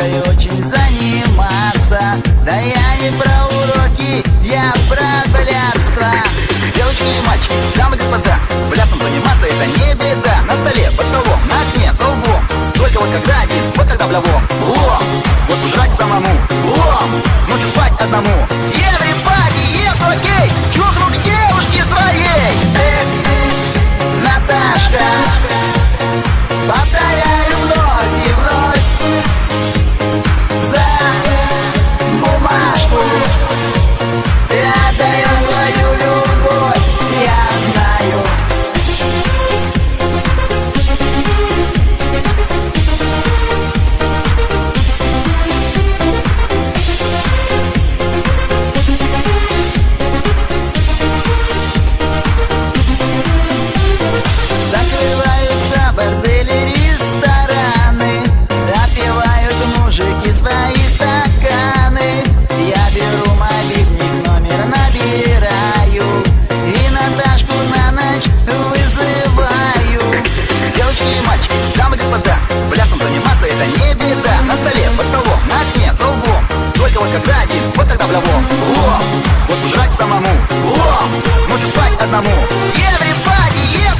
музыкой очень заниматься. Да я не про уроки, я про блядство. Девочки и мальчики, дамы и господа Плясом заниматься это не беда. На столе, под столом, на окне, за углом. Только вот когда один, вот тогда в Лом, вот жрать самому. Лом, ночью спать одному. сзади, вот тогда в лаво Вот жрать самому, во! Ночью спать одному. Everybody, yes!